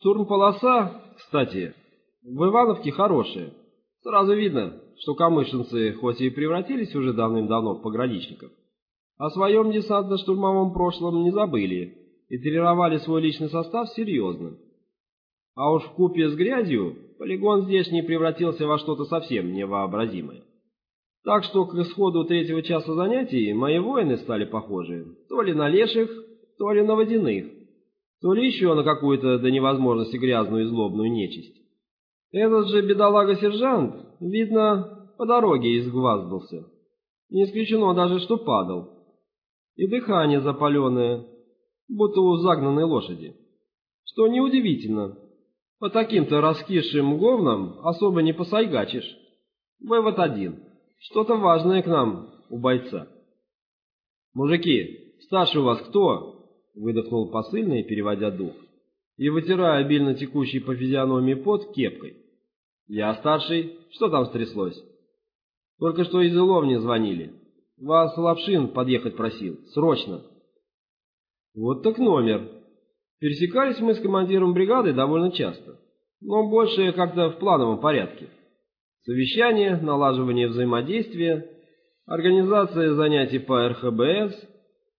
Штурм-полоса, кстати, в Ивановке хорошая. Сразу видно, что камышинцы хоть и превратились уже давным-давно в пограничников, о своем десантно-штурмовом прошлом не забыли и тренировали свой личный состав серьезно. А уж в купе с грязью полигон здешний превратился во что-то совсем невообразимое. Так что к исходу третьего часа занятий мои воины стали похожи то ли на леших, то ли на водяных, то ли еще на какую-то до невозможности грязную и злобную нечисть. Этот же бедолага-сержант, видно, по дороге изгваздался. Не исключено даже, что падал. И дыхание запаленное, будто у загнанной лошади. Что неудивительно, по таким-то раскисшим говнам особо не посайгачишь. Вывод один. Что-то важное к нам у бойца. «Мужики, старший у вас кто?» — выдохнул посыльный, переводя дух и вытирая обильно текущий по физиономии пот кепкой. «Я старший. Что там стряслось?» «Только что из Иловни звонили. Вас Лапшин подъехать просил. Срочно!» «Вот так номер. Пересекались мы с командиром бригады довольно часто, но больше как-то в плановом порядке. Совещание, налаживание взаимодействия, организация занятий по РХБС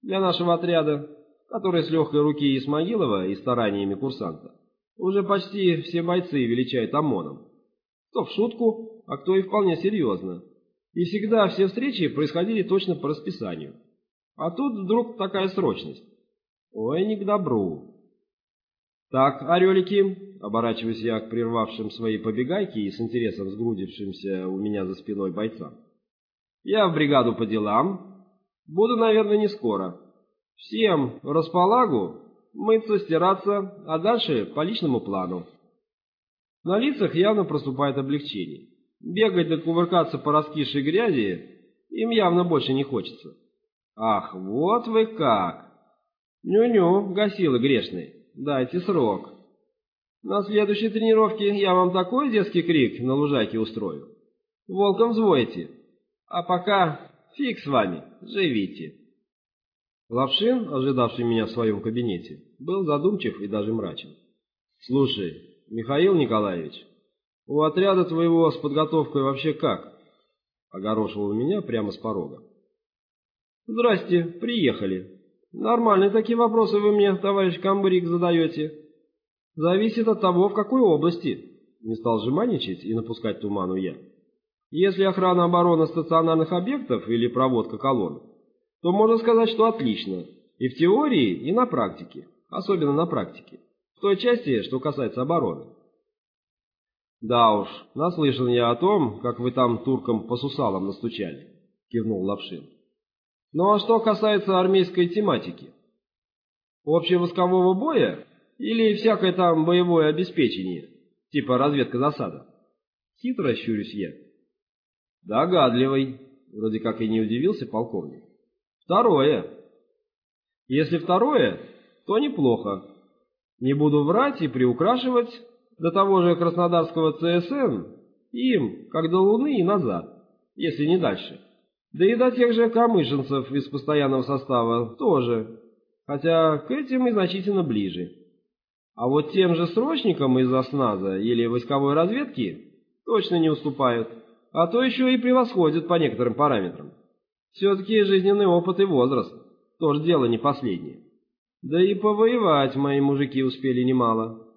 для нашего отряда, который с легкой руки Исмаилова и стараниями курсанта уже почти все бойцы величают ОМОНом. Кто в шутку, а кто и вполне серьезно. И всегда все встречи происходили точно по расписанию. А тут вдруг такая срочность. Ой, не к добру. Так, орелики, оборачиваюсь я к прервавшим свои побегайки и с интересом сгрудившимся у меня за спиной бойцам. Я в бригаду по делам. Буду, наверное, не скоро. Всем располагу, мыться, стираться, а дальше по личному плану. На лицах явно проступает облегчение. Бегать да кувыркаться по раскисшей грязи им явно больше не хочется. Ах, вот вы как! Ню-ню, гасилы грешные, дайте срок. На следующей тренировке я вам такой детский крик на лужайке устрою. Волком взвоите. А пока фиг с вами, живите. Лапшин, ожидавший меня в своем кабинете, был задумчив и даже мрачен. «Слушай, Михаил Николаевич, у отряда твоего с подготовкой вообще как?» Огорошивал меня прямо с порога. «Здрасте, приехали. Нормальные такие вопросы вы мне, товарищ Камбрик, задаете. Зависит от того, в какой области». Не стал жеманничать и напускать туману я. «Если охрана обороны стационарных объектов или проводка колонн, то можно сказать, что отлично. И в теории, и на практике. Особенно на практике. В той части, что касается обороны. «Да уж, наслышан я о том, как вы там туркам по сусалам настучали», — кивнул Лапшин. «Ну а что касается армейской тематики? Общевоскового боя или всякое там боевое обеспечение, типа разведка-засада?» Хитро щурюсь я. «Догадливый», — вроде как и не удивился полковник. Второе. Если второе, то неплохо. Не буду врать и приукрашивать до того же краснодарского ЦСН им, как до Луны и назад, если не дальше. Да и до тех же камышинцев из постоянного состава тоже, хотя к этим и значительно ближе. А вот тем же срочникам из осназа или войсковой разведки точно не уступают, а то еще и превосходят по некоторым параметрам. Все-таки жизненный опыт и возраст – тоже дело не последнее. Да и повоевать мои мужики успели немало.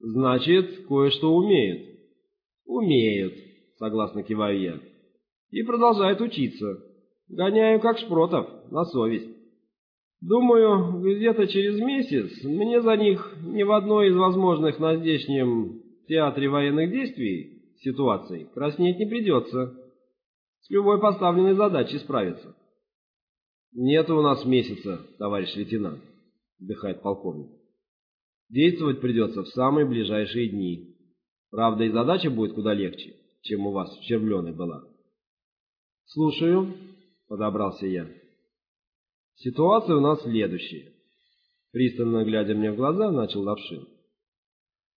Значит, кое-что умеют. Умеют, согласно киваю я. И продолжают учиться. Гоняю как шпротов, на совесть. Думаю, где-то через месяц мне за них ни в одной из возможных на здешнем театре военных действий ситуаций краснеть не придется с любой поставленной задачей справиться. Нет у нас месяца, товарищ лейтенант, вздыхает полковник. Действовать придется в самые ближайшие дни. Правда, и задача будет куда легче, чем у вас в Червленой была. Слушаю, подобрался я. Ситуация у нас следующая. Пристально глядя мне в глаза, начал Лапшин.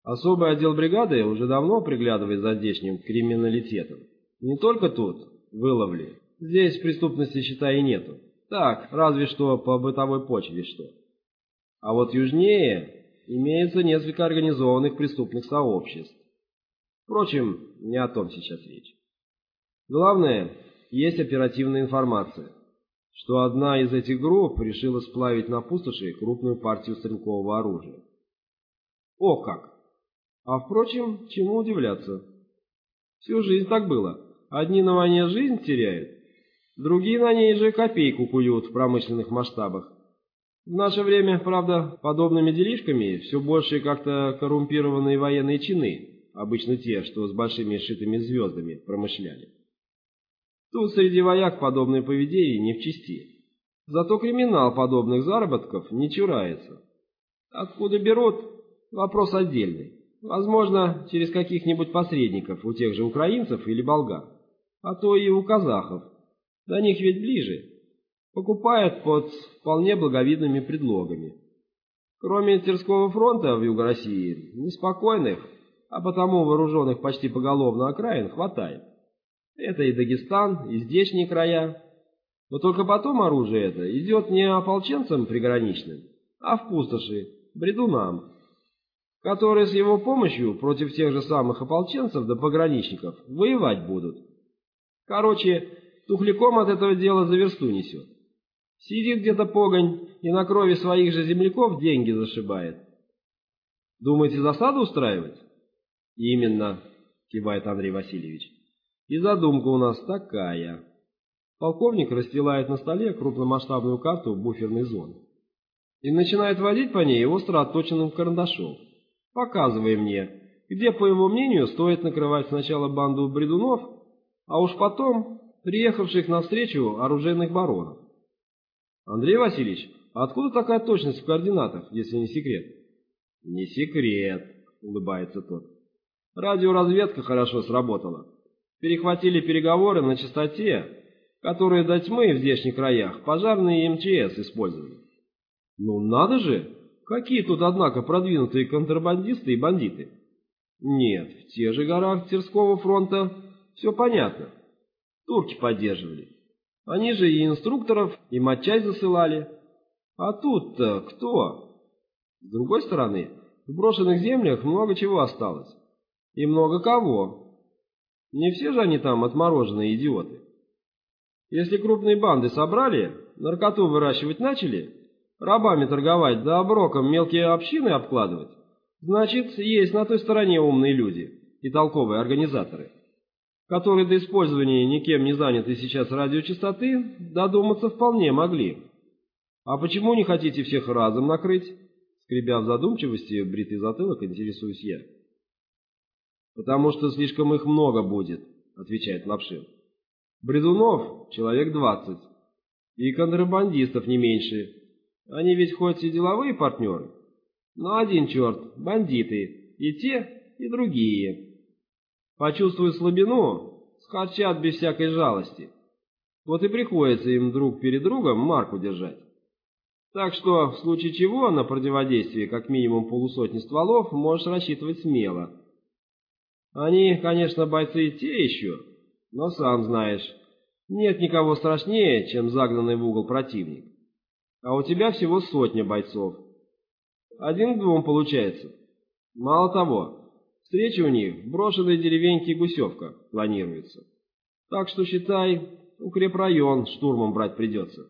Особый отдел бригады уже давно приглядывает за здешним криминалитетом. Не только тут, выловли. Здесь преступности, считай, и нету. Так, разве что по бытовой почве что. А вот южнее, имеется несколько организованных преступных сообществ. Впрочем, не о том сейчас речь. Главное, есть оперативная информация, что одна из этих групп решила сплавить на пустоши крупную партию стрелкового оружия. О как! А впрочем, чему удивляться? Всю жизнь так было. Одни на войне жизнь теряют, другие на ней же копейку куют в промышленных масштабах. В наше время, правда, подобными делишками все больше как-то коррумпированные военные чины, обычно те, что с большими шитыми звездами промышляли. Тут среди вояк подобное поведение не в чести. Зато криминал подобных заработков не чурается. Откуда берут? Вопрос отдельный. Возможно, через каких-нибудь посредников у тех же украинцев или болгар. А то и у казахов. До них ведь ближе. Покупают под вполне благовидными предлогами. Кроме Терского фронта в Юго России, неспокойных, а потому вооруженных почти поголовно окраин хватает. Это и Дагестан, и здешние края. Но только потом оружие это идет не ополченцам приграничным, а в пустоши, бредунам, которые с его помощью против тех же самых ополченцев да пограничников воевать будут. Короче, тухляком от этого дела за версту несет. Сидит где-то погонь и на крови своих же земляков деньги зашибает. Думаете, засаду устраивать? Именно, кивает Андрей Васильевич. И задумка у нас такая. Полковник расстилает на столе крупномасштабную карту буферной зоны и начинает водить по ней остро отточенным карандашом, показывая мне, где, по его мнению, стоит накрывать сначала банду бредунов, а уж потом приехавших навстречу оружейных баронов. Андрей Васильевич, откуда такая точность в координатах, если не секрет? Не секрет, улыбается тот. Радиоразведка хорошо сработала перехватили переговоры на частоте, которые до тьмы в здешних краях пожарные и МЧС использовали. Ну надо же! Какие тут, однако, продвинутые контрабандисты и бандиты? Нет, в тех же горах Терского фронта все понятно. Турки поддерживали. Они же и инструкторов, и матчасть засылали. А тут-то кто? С другой стороны, в брошенных землях много чего осталось. И много кого. Не все же они там отмороженные идиоты. Если крупные банды собрали, наркоту выращивать начали, рабами торговать да оброком мелкие общины обкладывать, значит, есть на той стороне умные люди и толковые организаторы, которые до использования никем не занятой сейчас радиочастоты додуматься вполне могли. А почему не хотите всех разом накрыть? Скребя в задумчивости бритый затылок, интересуюсь я. «Потому что слишком их много будет», — отвечает Лапшин. «Бредунов человек двадцать, и контрабандистов не меньше. Они ведь хоть и деловые партнеры, но один черт, бандиты, и те, и другие. Почувствуют слабину, схарчат без всякой жалости. Вот и приходится им друг перед другом марку держать. Так что, в случае чего, на противодействие как минимум полусотни стволов можешь рассчитывать смело». Они, конечно, бойцы те еще, но сам знаешь, нет никого страшнее, чем загнанный в угол противник. А у тебя всего сотня бойцов. Один к двум получается. Мало того, встреча у них в брошенной деревеньке Гусевка планируется. Так что, считай, укрепрайон штурмом брать придется.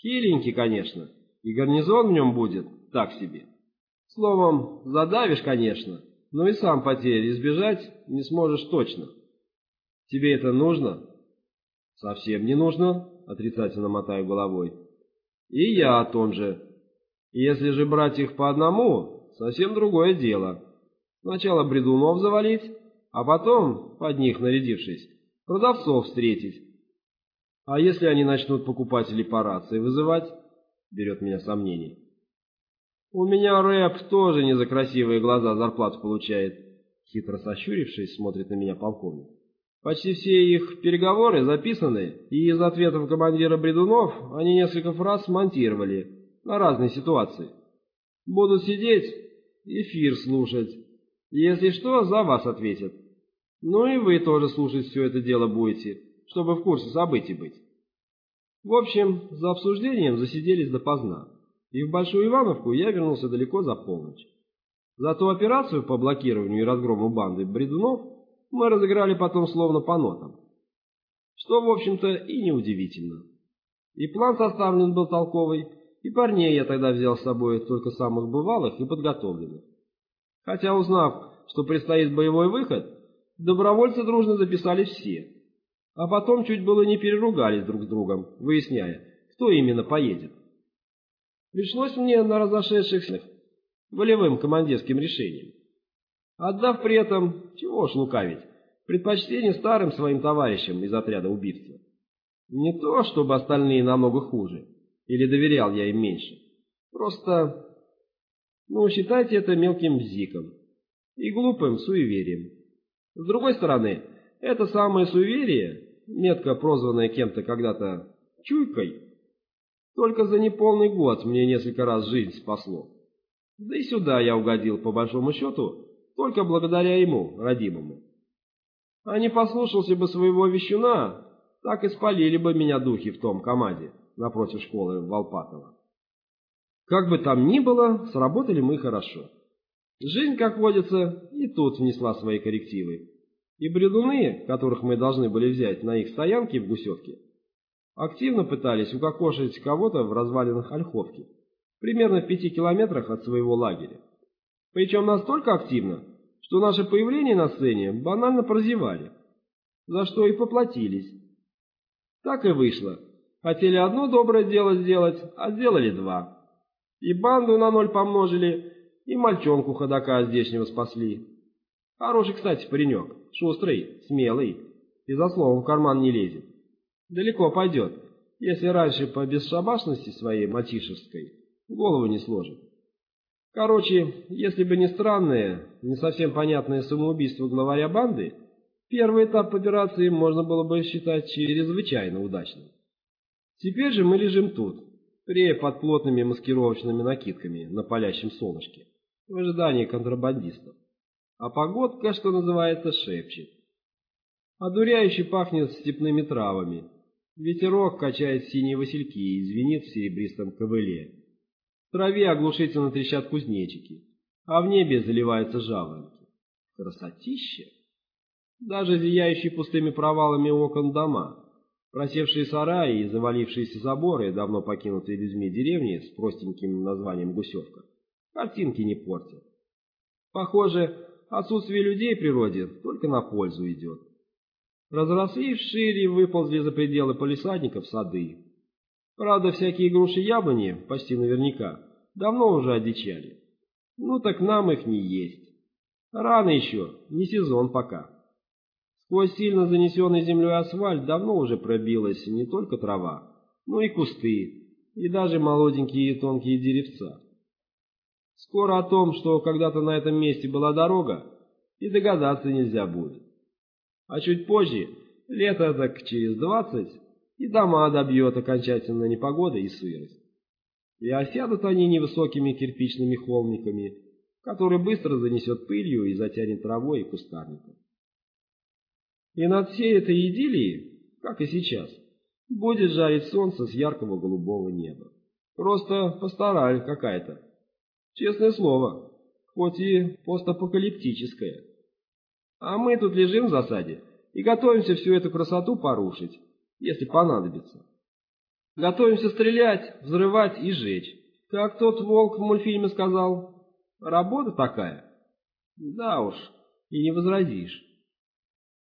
Хиленький, конечно, и гарнизон в нем будет так себе. Словом, задавишь, конечно, но и сам потери избежать не сможешь точно. Тебе это нужно? Совсем не нужно, отрицательно мотаю головой. И я о том же. Если же брать их по одному, совсем другое дело. Сначала бредунов завалить, а потом, под них нарядившись, продавцов встретить. А если они начнут покупателей по рации вызывать? Берет меня сомнение. У меня рэп тоже не за красивые глаза зарплату получает. Хитро сощурившись, смотрит на меня полковник. Почти все их переговоры записаны, и из ответов командира Бредунов они несколько фраз монтировали на разные ситуации. Будут сидеть, эфир слушать. Если что, за вас ответят. Ну и вы тоже слушать все это дело будете, чтобы в курсе событий быть. В общем, за обсуждением засиделись допоздна и в Большую Ивановку я вернулся далеко за полночь. Зато операцию по блокированию и разгрому банды бредунов мы разыграли потом словно по нотам. Что, в общем-то, и неудивительно. И план составлен был толковый, и парней я тогда взял с собой только самых бывалых и подготовленных. Хотя, узнав, что предстоит боевой выход, добровольцы дружно записались все. А потом чуть было не переругались друг с другом, выясняя, кто именно поедет. Пришлось мне на разошедшихся волевым командирским решением. Отдав при этом, чего уж лукавить, предпочтение старым своим товарищам из отряда убийства. Не то, чтобы остальные намного хуже, или доверял я им меньше. Просто, ну, считайте это мелким бзиком и глупым суеверием. С другой стороны, это самое суеверие, метко прозванное кем-то когда-то «чуйкой», только за неполный год мне несколько раз жизнь спасло. Да и сюда я угодил, по большому счету, только благодаря ему, родимому. А не послушался бы своего вещуна, так и спалили бы меня духи в том команде напротив школы Волпатова. Как бы там ни было, сработали мы хорошо. Жизнь, как водится, и тут внесла свои коррективы. И бредуны, которых мы должны были взять на их стоянке в Гусевке, активно пытались укокошить кого-то в развалинах Ольховки, примерно в пяти километрах от своего лагеря. Причем настолько активно, что наше появление на сцене банально прозевали, за что и поплатились. Так и вышло. Хотели одно доброе дело сделать, а сделали два. И банду на ноль помножили, и мальчонку ходока здешнего спасли. Хороший, кстати, паренек, шустрый, смелый, и за словом в карман не лезет. Далеко пойдет, если раньше по бесшабашности своей мальчишеской голову не сложит. Короче, если бы не странное, не совсем понятное самоубийство главаря банды, первый этап операции можно было бы считать чрезвычайно удачным. Теперь же мы лежим тут, прея под плотными маскировочными накидками на палящем солнышке, в ожидании контрабандистов. А погодка, что называется, шепчет. Одуряюще пахнет степными травами, Ветерок качает синие васильки и звенит в серебристом ковыле. В траве оглушительно трещат кузнечики, а в небе заливаются жаворонки. Красотища! Даже зияющие пустыми провалами окон дома, просевшие сараи и завалившиеся заборы, давно покинутые людьми деревни с простеньким названием Гусевка, картинки не портят. Похоже, отсутствие людей в природе только на пользу идет. Разрослись шире выползли за пределы полисадников сады. Правда, всякие груши яблони, почти наверняка, давно уже одичали. Ну так нам их не есть. Рано еще, не сезон пока. Сквозь сильно занесенный землей асфальт давно уже пробилась не только трава, но и кусты, и даже молоденькие тонкие деревца. Скоро о том, что когда-то на этом месте была дорога, и догадаться нельзя будет. А чуть позже, лето так через двадцать, и дома добьет окончательно непогода и сырость. И осядут они невысокими кирпичными холмиками, которые быстро занесет пылью и затянет травой и кустарником. И над всей этой идиллией, как и сейчас, будет жарить солнце с яркого голубого неба. Просто постараль какая-то. Честное слово, хоть и постапокалиптическое. А мы тут лежим в засаде и готовимся всю эту красоту порушить, если понадобится. Готовимся стрелять, взрывать и жечь. Как тот волк в мультфильме сказал, работа такая. Да уж, и не возразишь.